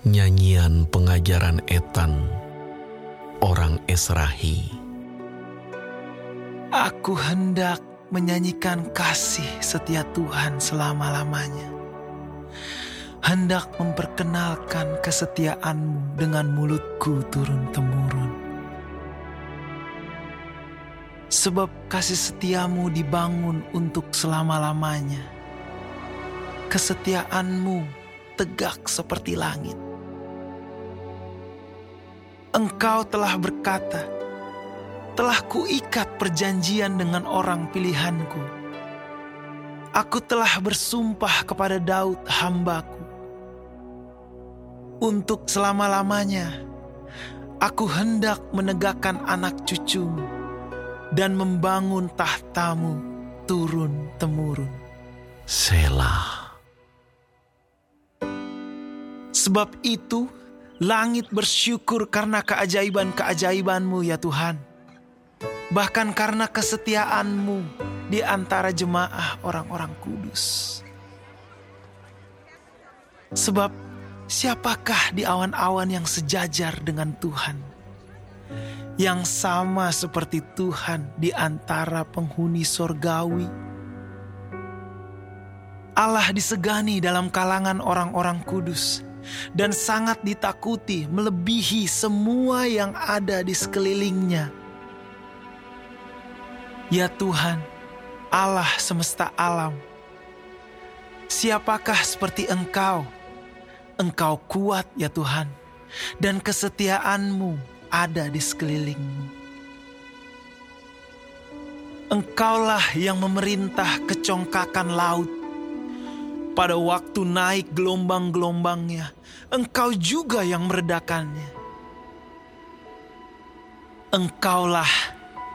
Nyanyian pengajaran Etan Orang Esrahi Aku hendak menyanyikan kasih setia Tuhan selama-lamanya. Hendak memperkenalkan kesetiaanmu dengan mulutku turun-temurun. Sebab kasih setiamu dibangun untuk selama-lamanya. Kesetiaanmu tegak seperti langit. Engkau telah berkata, telah kuikat perjanjian dengan orang pilihanku. Aku telah bersumpah kepada Daud hambaku. Untuk selama-lamanya, aku hendak menegakkan anak cucumu dan membangun tahtamu turun-temurun. Selah. Sebab itu, Langit bersyukur karena keajaiban-keajaibanmu ya Tuhan. Bahkan karena kesetiaanmu di antara jemaah orang-orang kudus. Sebab siapakah di awan-awan yang sejajar dengan Tuhan? Yang sama seperti Tuhan di antara penghuni sorgawi. Allah disegani dalam kalangan orang-orang kudus dan sangat ditakuti melebihi semua yang ada di sekelilingnya. Ya Tuhan, Allah semesta alam, siapakah seperti Engkau? Engkau kuat ya Tuhan, dan kesetiaanmu ada di sekelilingmu. Engkaulah yang memerintah kecongkakan laut pada waktu naik gelombang-gelombangnya, engkau juga yang meredakannya. Engkaulah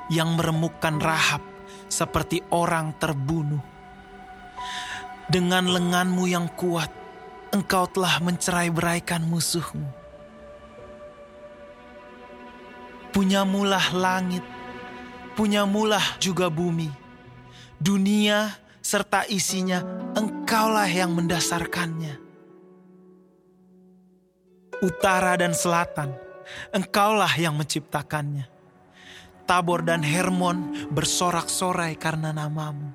yang meremukkan Rahab seperti orang terbunuh. Dengan lenganmu yang kuat, engkau telah mencerai beraikan musuhmu. Punyamulah langit, punyamulah juga bumi. Dunia serta isinya, engkaulah yang mendasarkannya. Utara dan selatan, engkaulah yang menciptakannya. Tabor dan Hermon bersorak-sorai karena namamu.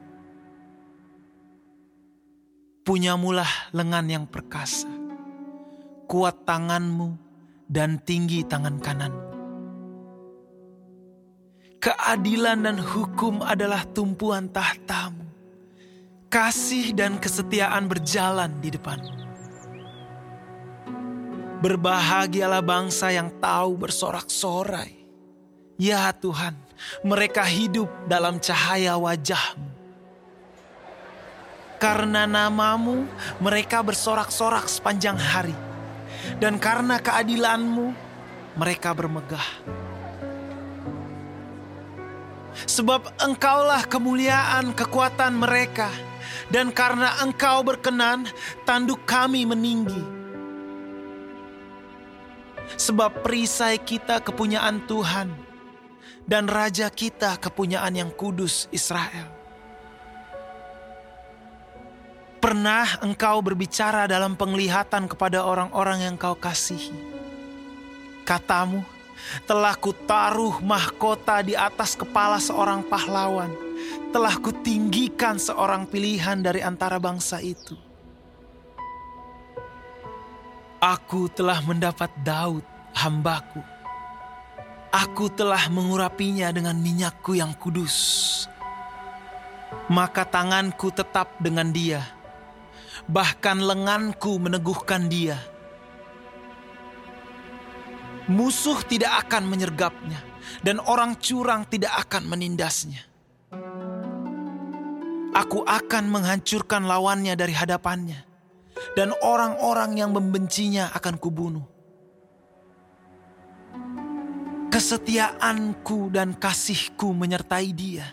Punyamulah lengan yang perkasa, kuat tanganmu dan tinggi tangan kananmu. Keadilan dan hukum adalah tumpuan tahtamu kasih dan kesetiaan berjalan di depan. Berbahagialah bangsa yang tahu bersorak-sorai. Ya Tuhan, mereka hidup dalam cahaya wajahmu. Karena namamu, mereka bersorak-sorak sepanjang hari. Dan karena keadilanmu, mereka bermegah. Sebab engkaulah kemuliaan kekuatan mereka dan karena engkau berkenan, tanduk kami meninggi. Sebab perisai kita kepunyaan Tuhan, dan Raja kita kepunyaan yang kudus Israel. Pernah engkau berbicara dalam penglihatan kepada orang-orang yang kau kasihi. Katamu, telah kutaruh mahkota di atas kepala seorang pahlawan telah kutinggikan seorang pilihan dari antara bangsa itu. Aku telah mendapat Daud, hambaku. Aku telah mengurapinya dengan minyakku yang kudus. Maka tanganku tetap dengan dia, bahkan lenganku meneguhkan dia. Musuh tidak akan menyergapnya, dan orang curang tidak akan menindasnya. Aku akan menghancurkan lawannya dari hadapannya, dan orang-orang yang membencinya akan kubunuh. Kesetiaanku dan kasihku menyertai dia,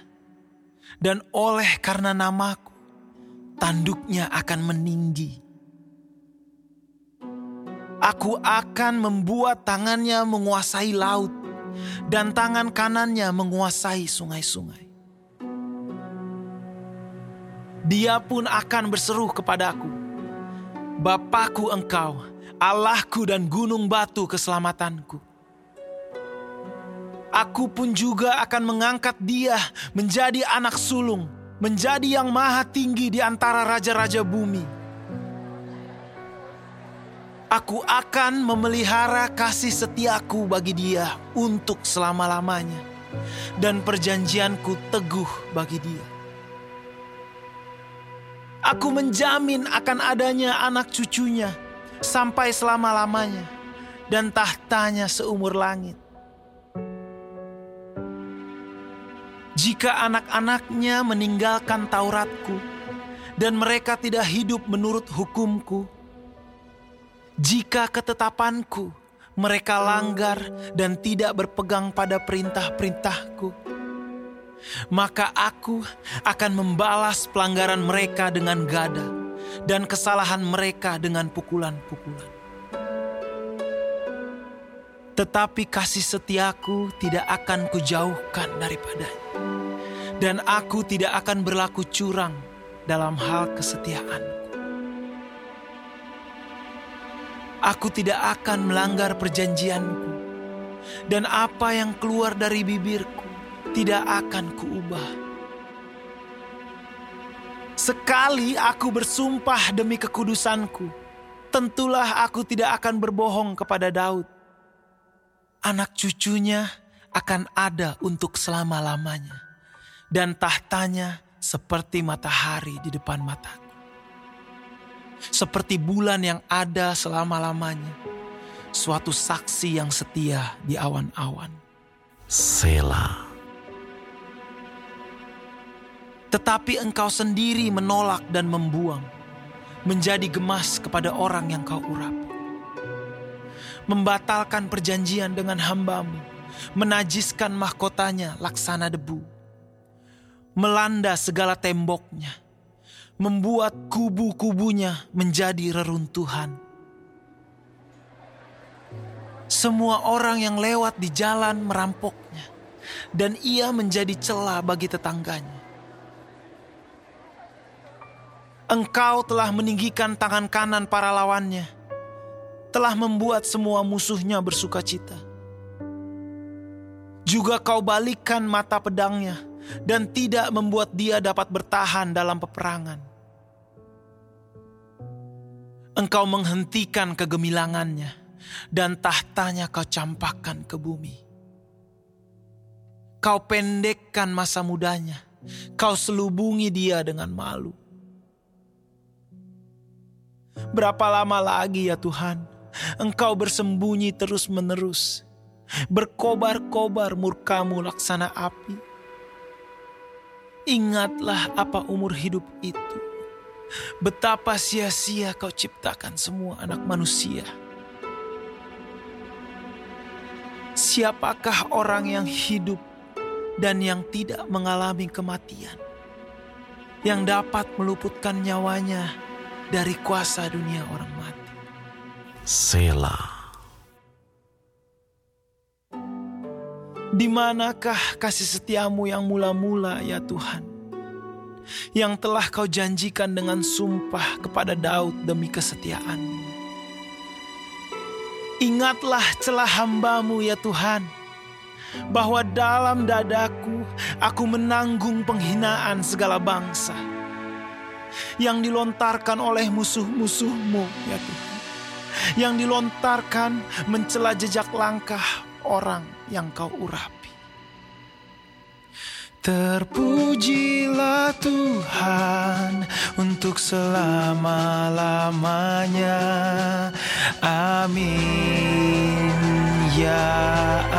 dan oleh karena namaku, tanduknya akan meninggi. Aku akan membuat tangannya menguasai laut, dan tangan kanannya menguasai sungai-sungai. Dia pun akan berseru kepadaku, Bapakku engkau, Allahku dan gunung batu keselamatanku. Aku pun juga akan mengangkat dia menjadi anak sulung, menjadi yang maha tinggi di antara raja-raja bumi. Aku akan memelihara kasih setiaku bagi dia untuk selama-lamanya, dan perjanjianku teguh bagi dia. Aku menjamin akan adanya anak cucunya sampai selama-lamanya, dan tahtanya seumur langit. Jika anak-anaknya meninggalkan Tauratku dan mereka tidak hidup menurut hukumku, jika ketetapanku mereka langgar dan tidak berpegang pada perintah-perintahku, maka aku akan membalas pelanggaran mereka dengan gada dan kesalahan mereka dengan pukulan-pukulan. Tetapi kasih setiaku tidak akan kujauhkan daripadanya. Dan aku tidak akan berlaku curang dalam hal kesetiaanku. Aku tidak akan melanggar perjanjianku. Dan apa yang keluar dari bibirku tidak akan kuubah. Sekali aku bersumpah demi kekudusanku, tentulah aku tidak akan berbohong kepada Daud anak cucunya akan ada untuk selama-lamanya, dan tahtanya seperti matahari di depan mataku, seperti bulan yang ada selama-lamanya, suatu saksi yang setia di awan-awan. Selah. Tetapi engkau sendiri menolak dan membuang, menjadi gemas kepada orang yang kau urapi membatalkan perjanjian dengan hambamu, menajiskan mahkotanya laksana debu, melanda segala temboknya, membuat kubu-kubunya menjadi reruntuhan. Semua orang yang lewat di jalan merampoknya, dan ia menjadi celah bagi tetangganya. Engkau telah meninggikan tangan kanan para lawannya, telah membuat semua musuhnya bersuka cita. Juga kau balikkan mata pedangnya dan tidak membuat dia dapat bertahan dalam peperangan. Engkau menghentikan kegemilangannya dan tahtanya kau campakkan ke bumi. Kau pendekkan masa mudanya, kau selubungi dia dengan malu. Berapa lama lagi ya Tuhan? Engkau bersembunyi terus-menerus. Berkobar-kobar murkamu laksana api. Ingatlah apa umur hidup itu. Betapa sia-sia kau ciptakan semua anak manusia. Siapakah orang yang hidup dan yang tidak mengalami kematian? Yang dapat meluputkan nyawanya dari kuasa dunia orang mati. Selah. Di manakah kasih setiamu yang mula-mula ya Tuhan? Yang telah kau janjikan dengan sumpah kepada Daud demi kesetiaan. Ingatlah celah hambamu ya Tuhan, bahwa dalam dadaku aku menanggung penghinaan segala bangsa yang dilontarkan oleh musuh-musuhmu ya Tuhan yang dilontarkan mencela jejak langkah orang yang kau urapi. Terpujilah Tuhan untuk selama-lamanya. Amin. Ya.